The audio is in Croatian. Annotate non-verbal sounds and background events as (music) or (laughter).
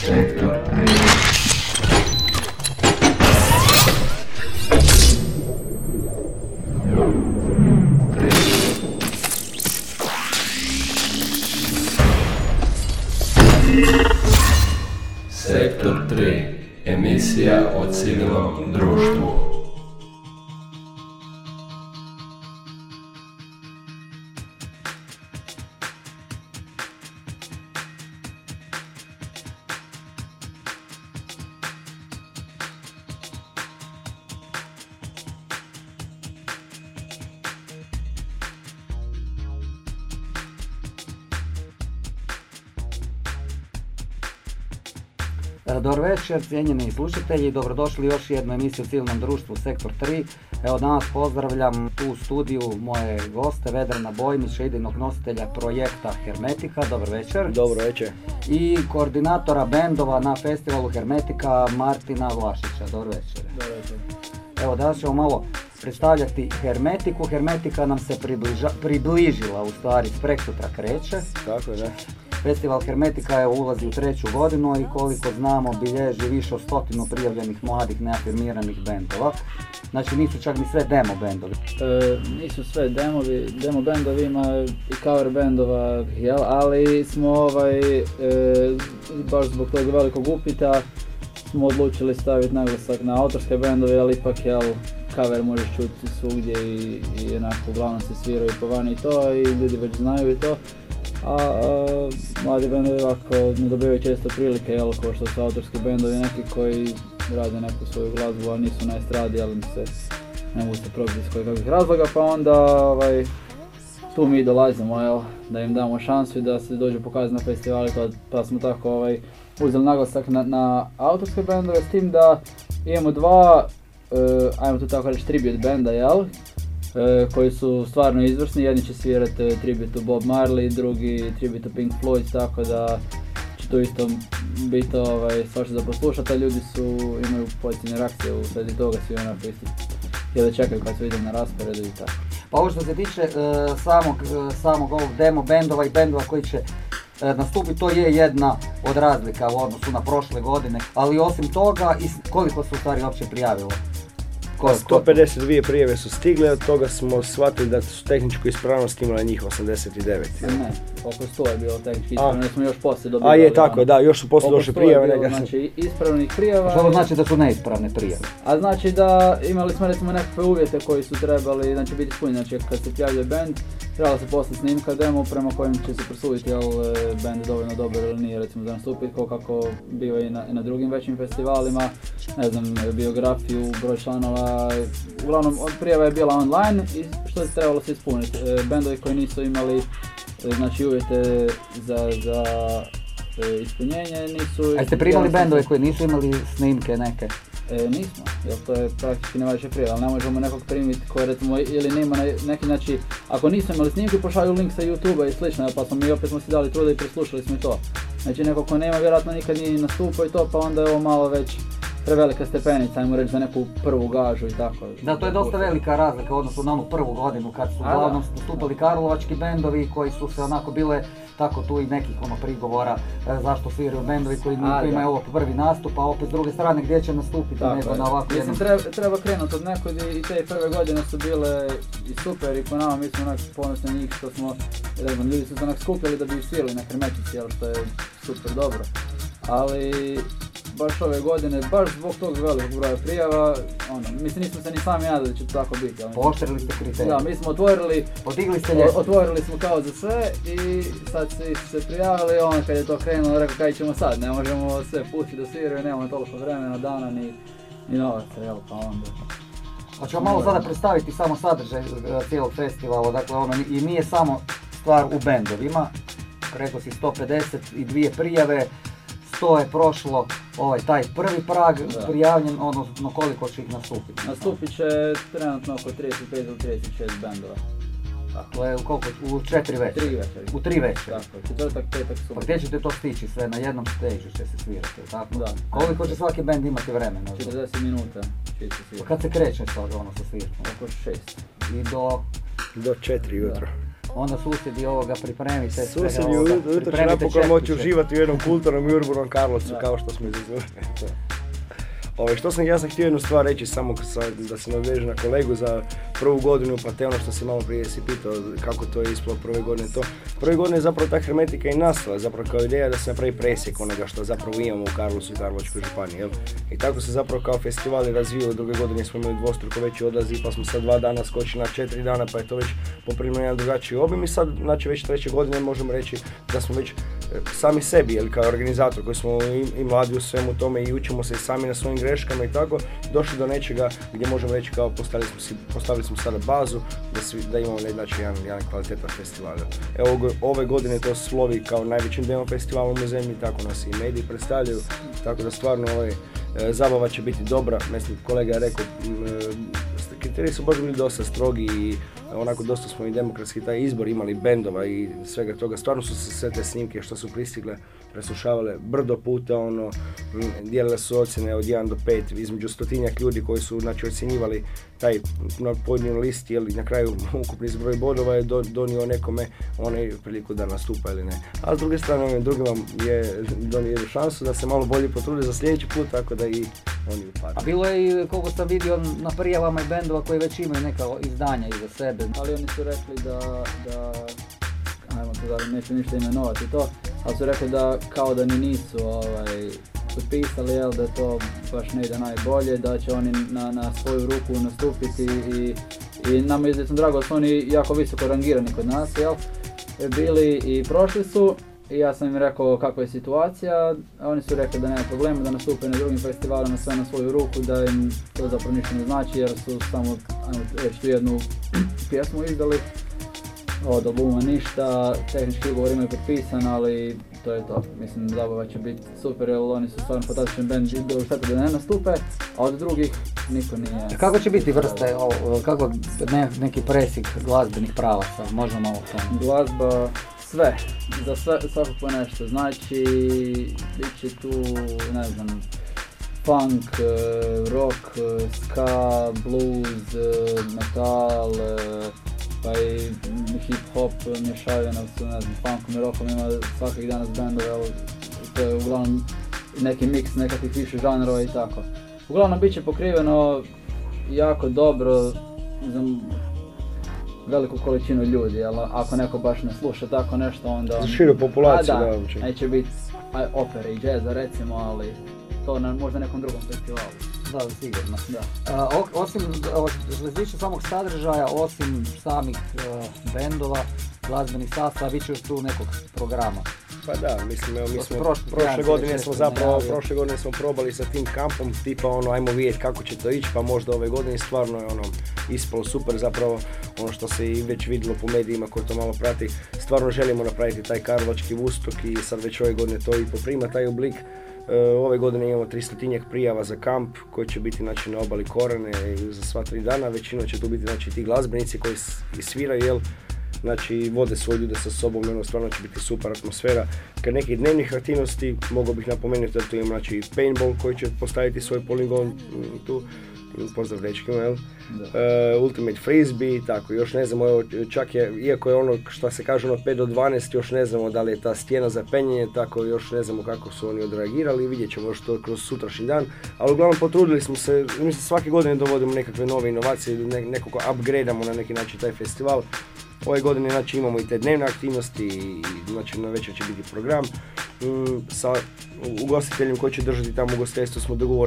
Sektor 3. Emisija o civilnom društvu. Dobro večer, cijenjeni slušatelji, dobrodošli u još jednu emisiju civilnom društvu Sektor 3. Evo danas pozdravljam tu u studiju moje goste, Vedrana Bojnića, idejnog nositelja projekta Hermetika, dobro večer. Dobro večer. I koordinatora bendova na festivalu Hermetika, Martina Vlašića, dobro večer. Dobro večer. Evo danas ćemo malo predstavljati Hermetiku. Hermetika nam se približa, približila, u stvari, preksutra kreće. Tako je, da. Festival Hermetika je ulazi u treću godinu i koliko znamo bilježi više od stotinu prijavljenih mladih neafirmiranih bendova. Znači nisu čak ni sve demo bendovi. E, nisu sve demovi, demo bendovi ima i cover bendova, jel, ali smo ovaj, e, baš zbog tog velikog upita smo odlučili staviti naglasak na autorske bendove, ali ipak jel, cover možeš čuti svugdje i, i onako uglavnom se sviraju po vani i to i ljudi već znaju i to. A, a mladi bendovi ovako ne dobivaju često prilike, jel, kao što su autorski bendovi neki koji rade neku svoju glazbu, a nisu na estradi, ali se ne mogu se probiti iz razloga, pa onda ovaj, tu mi dolazimo, jel, da im damo šansu i da se dođu pokazati na festivali, pa, pa smo tako ovaj, uzeli naglasak na, na autorske bendove, s tim da imamo dva, ajmo to tako reći, tribute benda, jel, e, koji su stvarno izvrsni, jedni će svirati uh, tribute Bob Marley, drugi tribute Pink Floyd, tako da će tu isto biti ovaj, svašta za poslušati, a ljudi su, imaju pozitivne reakcije u svezi toga, svi onako isto jedva čekaju kad se vidim na rasporedu i tako. Pa ovo što se tiče samog, samog ovog demo bendova i bendova koji će nastupiti, to je jedna od razlika u odnosu na prošle godine, ali osim toga, koliko su u stvari uopće prijavilo? Pa 152 prijeve su stigle, od toga smo shvatili da su tehničku ispravnost imala njih 89. Ne, oko 100 je bilo tehnički ispravno, smo još poslije dobili. A je tako, da, još su poslije došle prijave. Oko 100 je bilo, znači ispravnih prijava. Što znači da su neispravne prijave? A znači da imali smo recimo nekakve uvjete koji su trebali znači, biti ispunjeni, znači kad se prijavljuje band, trebala se poslati snimka demo prema kojem će se prosuditi jel band je dovoljno dobar ili nije recimo za nastupiti, kao kako biva i na, i na drugim većim festivalima, ne znam, biografiju, broj članova, uglavnom prijava je bila online i što je trebalo se ispuniti. E, bendovi koji nisu imali e, znači uvjete za, za e, ispunjenje nisu... A ste primali bendove koji nisu imali snimke neke? E, nismo, jer to je praktički nevažeća prijava, ali ne možemo nekog primiti koji recimo ili nema neki, znači ako nisu imali snimke pošalju link sa youtube i slično, pa smo mi opet smo si dali truda i preslušali smo i to. Znači neko ko nema vjerojatno nikad nije nastupao i to, pa onda je ovo malo već prevelika stepenica, ajmo reći za neku prvu gažu i tako. Da, to je dosta velika razlika u odnosu na onu prvu godinu kad su uglavnom nastupali karlovački bendovi koji su se onako bile tako tu i nekih ono prigovora e, zašto sviraju bendovi koji imaju ovo prvi nastup, a opet s druge strane gdje će nastupiti nego na ovako jednom... Treba, treba krenuti od nekog i te prve godine su bile i super i po nama mi smo onak ponosni na njih što smo, znam, ljudi su se onak skupili da bi svirali na Hermetici, jel što je super dobro. Ali baš ove godine, baš zbog tog velikog broja prijava, ono, mislim nismo se ni sami nadali da će to tako biti. Ono, Poštrili ste kriterije. Da, mi smo otvorili, Podigli ste o, otvorili smo kao za sve i sad svi su se prijavili, ono kad je to krenulo, rekao kaj ćemo sad, ne možemo sve pustiti do sviraju, nemamo toliko vremena, dana ni, ni novaca, jel, pa onda. Hoćemo malo sada predstaviti samo sadržaj e, cijelog festivala, dakle ono i nije samo stvar u bendovima, rekao si 152 prijave, to je prošlo ovaj, taj prvi prag da. prijavljen, odnosno koliko će ih nastupiti? Nastupit će trenutno oko 35 do 36 bendova. To je u koliko? U četiri večeri? Tri večeri. U tri večeri? Tako, četvrtak, petak, subot. Pa gdje ćete to stići sve? Na jednom stage će se svirati, tako? Da. Koliko će svaki bend imati vremena? 40 minuta će se svirati. Pa kad se kreće sad ono sa svirkom? Oko šest. I do? Do četiri jutro. Onda susjedi ovoga pripremite Susjedi jutro će napokon moći uživati u jednom kulturnom i urbanom Karlovcu kao što smo izazvali. (laughs) Ovaj, što sam, ja sam htio jednu stvar reći, samo sa, da se naveže na kolegu za prvu godinu, pa te ono što si malo prije si pitao kako to je ispalo prve godine to. Prve godine je zapravo ta hermetika i nastala, zapravo kao ideja da se napravi presjek onoga što zapravo imamo u Karlovcu i Karlovačkoj županiji. Jel? I tako se zapravo kao festivali razvijali, druge godine smo imali dvostruko veći odaziv, pa smo sad dva dana skočili na četiri dana, pa je to već poprimo jedan drugačiji obim i sad, znači već treće godine možemo reći da smo već sami sebi, jel, kao organizator koji smo i, i mladi u svemu tome i učimo se i sami na svojim greškama i tako, došli do nečega gdje možemo reći kao postavili smo, si, postavili smo sada bazu da, svi, da imamo znači, jedan, jedan kvalitetan festival. Evo ove godine to slovi kao najvećim demo festivalom u zemlji, tako nas i mediji predstavljaju, tako da stvarno ovaj, e, zabava će biti dobra, mislim kolega je rekao, e, kriteriji su baš bili dosta strogi i onako dosta smo i demokratski taj izbor imali bendova i svega toga. Stvarno su se sve te snimke što su pristigle preslušavale brdo puta, ono, dijelile su ocjene od 1 do 5 između stotinjak ljudi koji su znači, ocjenjivali taj na pojedinoj listi, jel, na kraju (laughs) ukupni zbroj bodova je donio nekome onaj priliku da nastupa ili ne. A s druge strane, ovim drugima je donio šansu da se malo bolje potrude za sljedeći put, tako da i oni upadaju. A bilo je i, koliko sam vidio, na prijavama i bendova koji već imaju neka izdanja iza sebe. Ali oni su rekli da, da ajmo to da neću ništa imenovati to, ali su rekli da kao da ni nisu ovaj, potpisali, jel, da to baš ne ide najbolje, da će oni na, na svoju ruku nastupiti i, i nama je izuzetno drago da su oni jako visoko rangirani kod nas, jel, bili i prošli su i ja sam im rekao kakva je situacija, oni su rekli da nema problema, da nastupe na drugim festivalima sve na svoju ruku, da im to zapravo ništa ne znači jer su samo, reći, tu jednu pjesmu izdali od albuma ništa, tehnički ugovor imaju potpisan, ali to je to. Mislim, zabava će biti super, jer oni su stvarno fantastičan band, bilo šteta da ne nastupe, a od drugih niko nije... Kako će biti vrste, kako ne, neki presik glazbenih pravaca, možda malo to? Glazba, sve, za sve, svako po nešto, znači, bit će tu, ne znam, funk, eh, rock, eh, ska, blues, eh, metal, pa i hip hop mješavina su, ne znam, funkom i rockom ima svakih danas bendove, to je uglavnom neki miks nekakvih više žanrova i tako. Uglavnom bit će pokriveno jako dobro, znam, veliku količinu ljudi, ali ako neko baš ne sluša tako nešto onda... Za širu populaciju, da, da, neće biti opere i džeza recimo, ali to na možda nekom drugom festivalu. Da, sigurno. Da. Uh, osim, što se samog sadržaja, osim samih uh, bendova, glazbenih sastava, bit će još tu nekog programa. Pa da, mislim, evo, mi smo prošle, godine smo zapravo, prošle godine smo probali sa tim kampom, tipa ono, ajmo vidjeti kako će to ići, pa možda ove godine stvarno je ono, ispalo super, zapravo ono što se i već vidjelo po medijima koji to malo prati, stvarno želimo napraviti taj karlovački ustok i sad već ove godine to i poprima taj oblik. E, ove godine imamo 300 prijava za kamp koji će biti znači, na obali Korane za sva tri dana. Većinom će tu biti znači, ti glazbenici koji sviraju, jel, znači vode svoje ljude sa sobom, ono stvarno će biti super atmosfera. Kad nekih dnevnih aktivnosti, mogao bih napomenuti da tu imamo znači, paintball koji će postaviti svoj poligon mm, tu, pozdrav dečkima, jel? Uh, Ultimate Frisbee, tako, još ne znamo, evo, čak je, iako je ono što se kaže ono 5 do 12, još ne znamo da li je ta stijena za penjenje, tako još ne znamo kako su oni odreagirali, vidjet ćemo još to kroz sutrašnji dan, ali uglavnom potrudili smo se, mislim svake godine dovodimo nekakve nove inovacije, ne, nekako upgradeamo na neki način taj festival, Ove godine znači, imamo i te dnevne aktivnosti i znači, na večer će biti program. Mm, sa ugostiteljem koji će držati tamo ugostiteljstvo smo dogovorili